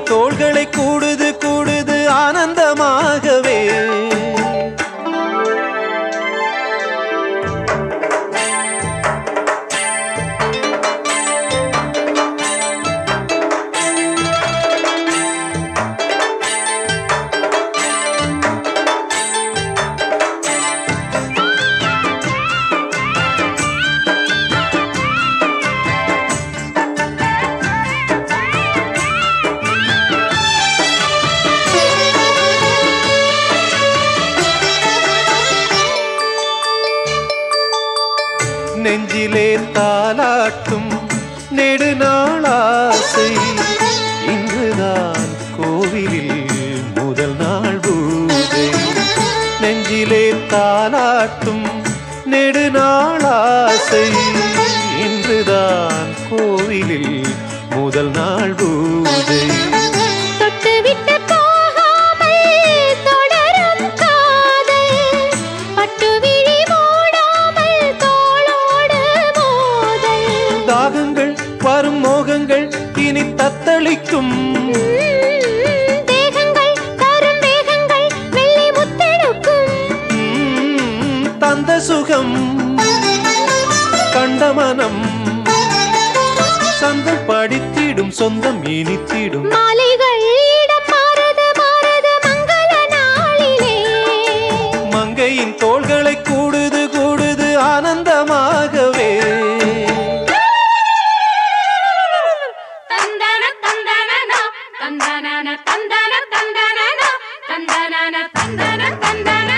தோள்களை கூடுது நெஞ்சிலே தாலாட்டும் நெடுநாளாசை. இன்றுதான் கோவிலில் முதல் நாள் பூஜை. நெஞ்சிலே தாலாட்டும் நெடுநாளாசை. இன்றுதான் கோவிலில் முதல் நாள் பூஜை. தொட்டுவிட்ட சுகம் கண்ட மனம் சந்தம் படித்திடும் சொந்தம் இனித்திடும். மங்கையின் தோள்களை கூடுது கூடுது ஆனந்தமாகவே. தந்தன தந்தனனா தந்தனன தந்தன தந்தனனா தந்தனன தந்தன தந்தனனா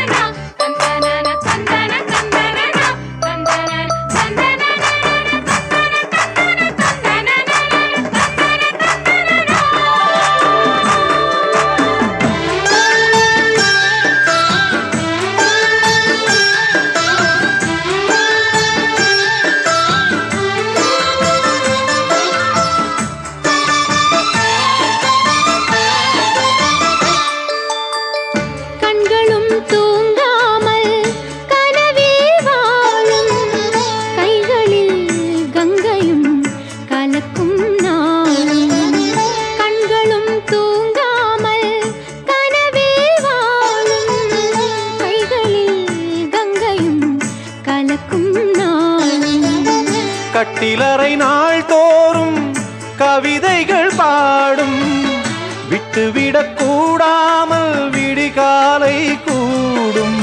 கட்டிலறை நாள் தோறும் கவிதைகள் பாடும். விட்டுவிடக் கூடாமல் விடிகாலை கூடும்.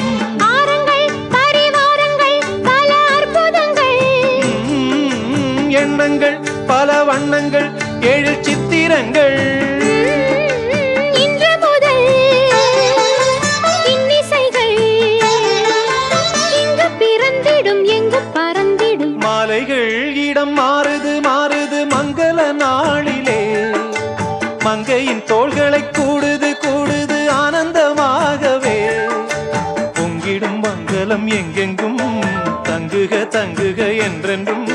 எண்ணங்கள் பல வண்ணங்கள் ஏழு சித்திரங்கள். தங்குக என்றென்றும்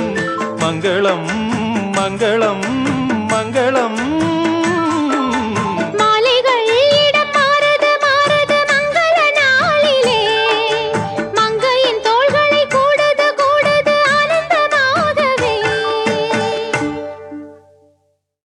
மங்களம் மங்களம் மங்களம்.